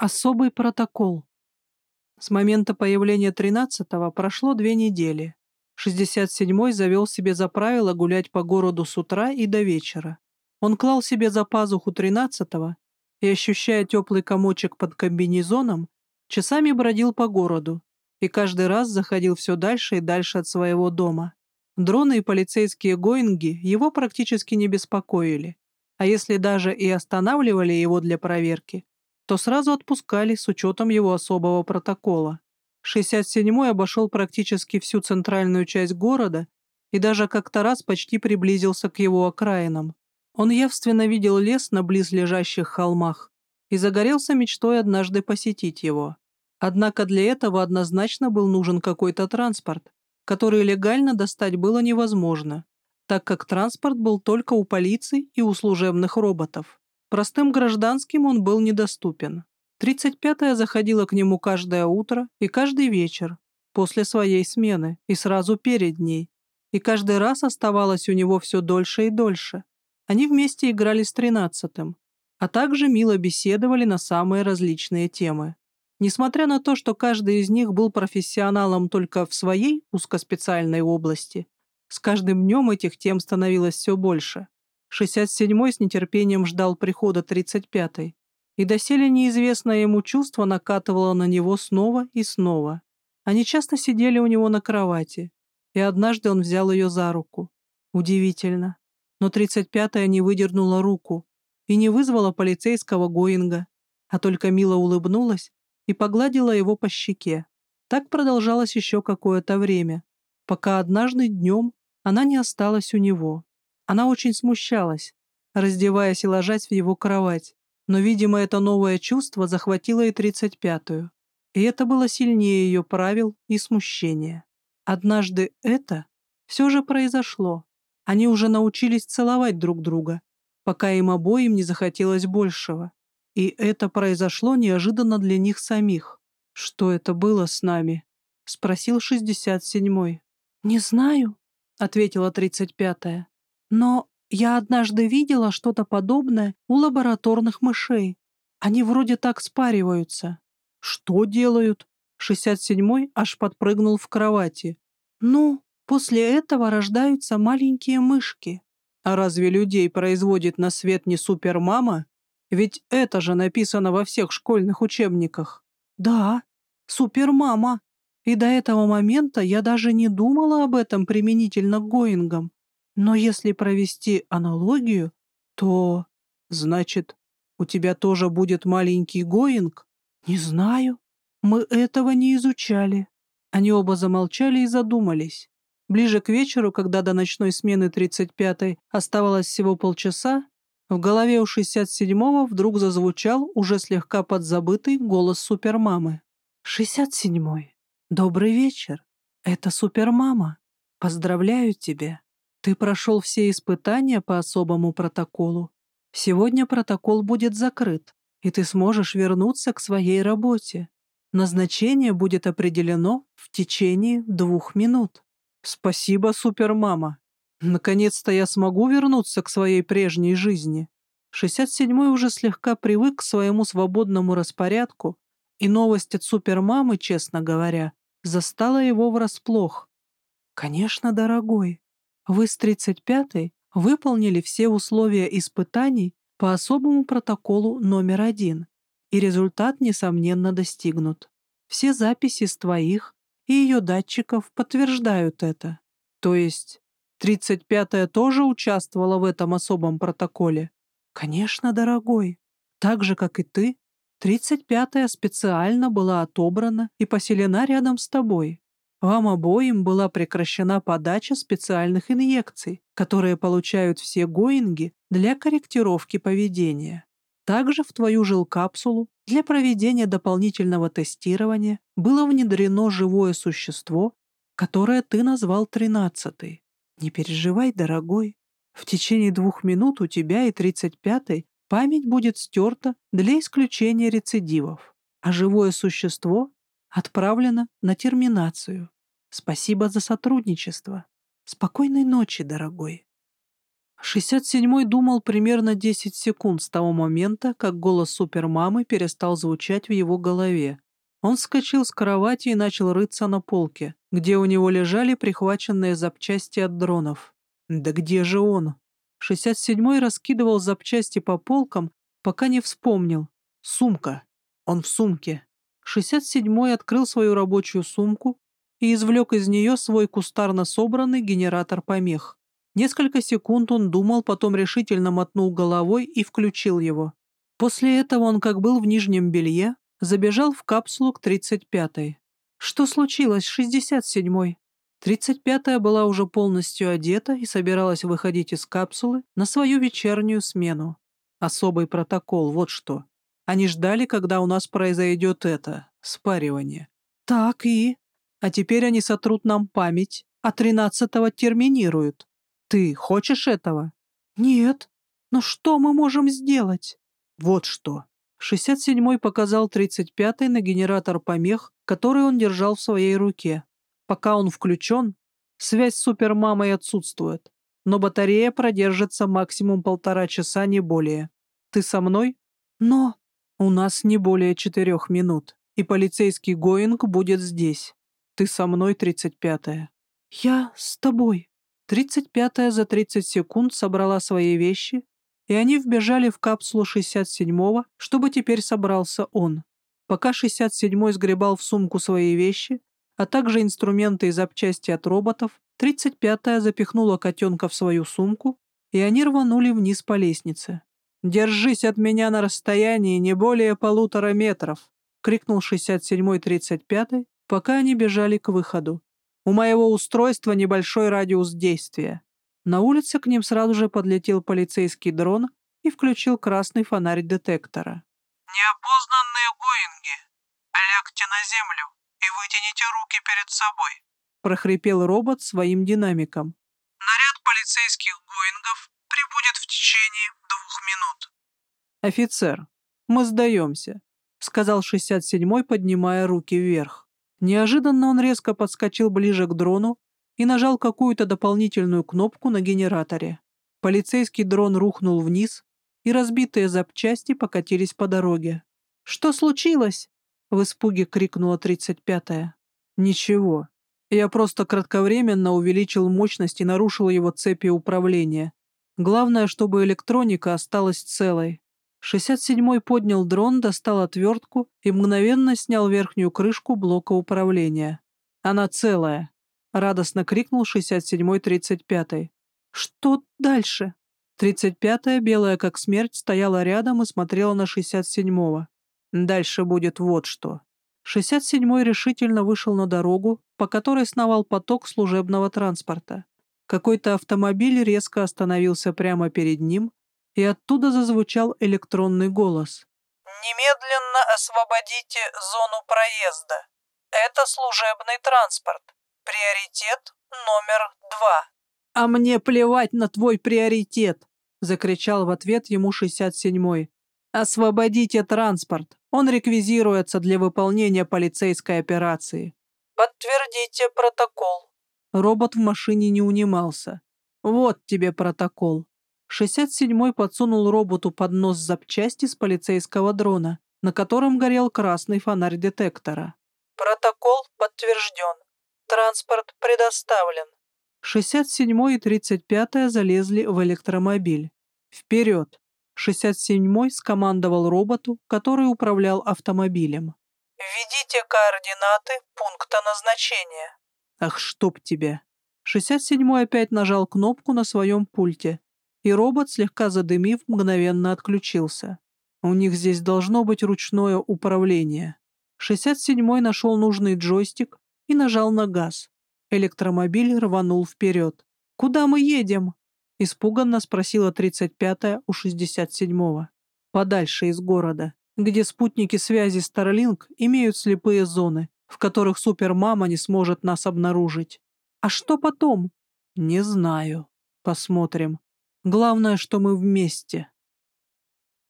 Особый протокол. С момента появления 13-го прошло две недели. 67-й завел себе за правило гулять по городу с утра и до вечера. Он клал себе за пазуху 13-го и, ощущая теплый комочек под комбинезоном, часами бродил по городу и каждый раз заходил все дальше и дальше от своего дома. Дроны и полицейские гоинги его практически не беспокоили, а если даже и останавливали его для проверки, то сразу отпускали с учетом его особого протокола. 67-й обошел практически всю центральную часть города и даже как-то раз почти приблизился к его окраинам. Он явственно видел лес на близлежащих холмах и загорелся мечтой однажды посетить его. Однако для этого однозначно был нужен какой-то транспорт, который легально достать было невозможно, так как транспорт был только у полиции и у служебных роботов. Простым гражданским он был недоступен. 35-я заходила к нему каждое утро и каждый вечер, после своей смены и сразу перед ней, и каждый раз оставалась у него все дольше и дольше. Они вместе играли с тринадцатым, а также мило беседовали на самые различные темы. Несмотря на то, что каждый из них был профессионалом только в своей узкоспециальной области, с каждым днем этих тем становилось все больше. 67-й с нетерпением ждал прихода 35-й, и доселе неизвестное ему чувство накатывало на него снова и снова. Они часто сидели у него на кровати, и однажды он взял ее за руку. Удивительно. Но 35-я не выдернула руку и не вызвала полицейского Гоинга, а только мило улыбнулась и погладила его по щеке. Так продолжалось еще какое-то время, пока однажды днем она не осталась у него. Она очень смущалась, раздеваясь и ложась в его кровать, но, видимо, это новое чувство захватило и тридцать пятую, и это было сильнее ее правил и смущения. Однажды это все же произошло. Они уже научились целовать друг друга, пока им обоим не захотелось большего. И это произошло неожиданно для них самих. «Что это было с нами?» — спросил шестьдесят седьмой. «Не знаю», — ответила тридцать пятая. «Но я однажды видела что-то подобное у лабораторных мышей. Они вроде так спариваются». «Что делают?» Шестьдесят седьмой аж подпрыгнул в кровати. «Ну, после этого рождаются маленькие мышки». «А разве людей производит на свет не супермама?» Ведь это же написано во всех школьных учебниках. Да, супермама. И до этого момента я даже не думала об этом применительно к Гоингам. Но если провести аналогию, то... Значит, у тебя тоже будет маленький Гоинг? Не знаю. Мы этого не изучали. Они оба замолчали и задумались. Ближе к вечеру, когда до ночной смены 35-й оставалось всего полчаса, в голове у 67-го вдруг зазвучал уже слегка подзабытый голос супермамы. «67-й, добрый вечер. Это супермама. Поздравляю тебя. Ты прошел все испытания по особому протоколу. Сегодня протокол будет закрыт, и ты сможешь вернуться к своей работе. Назначение будет определено в течение двух минут». «Спасибо, супермама», Наконец-то я смогу вернуться к своей прежней жизни. 67-й уже слегка привык к своему свободному распорядку, и новость от супермамы, честно говоря, застала его врасплох. «Конечно, дорогой, вы с 35-й выполнили все условия испытаний по особому протоколу номер один, и результат, несомненно, достигнут. Все записи с твоих и ее датчиков подтверждают это. То есть Тридцать пятая тоже участвовала в этом особом протоколе? Конечно, дорогой. Так же, как и ты, тридцать пятая специально была отобрана и поселена рядом с тобой. Вам обоим была прекращена подача специальных инъекций, которые получают все Гоинги для корректировки поведения. Также в твою жилкапсулу для проведения дополнительного тестирования было внедрено живое существо, которое ты назвал тринадцатой. Не переживай, дорогой. В течение двух минут у тебя и тридцать пятой память будет стерта для исключения рецидивов, а живое существо отправлено на терминацию. Спасибо за сотрудничество. Спокойной ночи, дорогой. 67-й думал примерно 10 секунд с того момента, как голос супермамы перестал звучать в его голове. Он вскочил с кровати и начал рыться на полке, где у него лежали прихваченные запчасти от дронов. Да где же он? 67-й раскидывал запчасти по полкам, пока не вспомнил. Сумка. Он в сумке. 67-й открыл свою рабочую сумку и извлек из нее свой кустарно собранный генератор помех. Несколько секунд он думал, потом решительно мотнул головой и включил его. После этого он, как был в нижнем белье, забежал в капсулу к 35-й. Что случилось с 67-й? 35-я была уже полностью одета и собиралась выходить из капсулы на свою вечернюю смену. Особый протокол, вот что. Они ждали, когда у нас произойдет это, спаривание. Так и... А теперь они сотрут нам память, а 13-го терминируют. Ты хочешь этого? Нет. Но что мы можем сделать? Вот что. 67-й показал 35-й на генератор помех, который он держал в своей руке. Пока он включен, связь с супермамой отсутствует, но батарея продержится максимум полтора часа, не более. Ты со мной? Но у нас не более четырех минут, и полицейский Гоинг будет здесь. Ты со мной, 35-я. Я с тобой. 35-я за 30 секунд собрала свои вещи и они вбежали в капсулу 67-го, чтобы теперь собрался он. Пока 67-й сгребал в сумку свои вещи, а также инструменты и запчасти от роботов, 35-я запихнула котенка в свою сумку, и они рванули вниз по лестнице. «Держись от меня на расстоянии не более полутора метров!» — крикнул 67-й 35-й, пока они бежали к выходу. «У моего устройства небольшой радиус действия. На улице к ним сразу же подлетел полицейский дрон и включил красный фонарь детектора. «Неопознанные Гоинги, лягте на землю и вытяните руки перед собой», — прохрипел робот своим динамиком. «Наряд полицейских Гоингов прибудет в течение двух минут». «Офицер, мы сдаемся», — сказал 67-й, поднимая руки вверх. Неожиданно он резко подскочил ближе к дрону и нажал какую-то дополнительную кнопку на генераторе. Полицейский дрон рухнул вниз, и разбитые запчасти покатились по дороге. «Что случилось?» — в испуге крикнула 35-я. «Ничего. Я просто кратковременно увеличил мощность и нарушил его цепи управления. Главное, чтобы электроника осталась целой. 67-й поднял дрон, достал отвертку и мгновенно снял верхнюю крышку блока управления. Она целая. — радостно крикнул 67-й 35-й. «Что дальше?» 35-я, белая как смерть, стояла рядом и смотрела на 67-го. «Дальше будет вот что». 67-й решительно вышел на дорогу, по которой сновал поток служебного транспорта. Какой-то автомобиль резко остановился прямо перед ним, и оттуда зазвучал электронный голос. «Немедленно освободите зону проезда. Это служебный транспорт. Приоритет номер два. «А мне плевать на твой приоритет!» — закричал в ответ ему 67-й. «Освободите транспорт! Он реквизируется для выполнения полицейской операции». «Подтвердите протокол». Робот в машине не унимался. «Вот тебе протокол». 67-й подсунул роботу под нос запчасти с полицейского дрона, на котором горел красный фонарь детектора. «Протокол подтвержден. Транспорт предоставлен. 67 и 35 залезли в электромобиль. Вперед! 67-й скомандовал роботу, который управлял автомобилем. «Введите координаты пункта назначения». «Ах, чтоб тебя!» 67-й опять нажал кнопку на своем пульте, и робот, слегка задымив, мгновенно отключился. У них здесь должно быть ручное управление. 67-й нашел нужный джойстик и нажал на газ. Электромобиль рванул вперед. «Куда мы едем?» — испуганно спросила 35-я у 67-го. «Подальше из города, где спутники связи Starlink имеют слепые зоны, в которых супермама не сможет нас обнаружить. А что потом?» «Не знаю. Посмотрим. Главное, что мы вместе».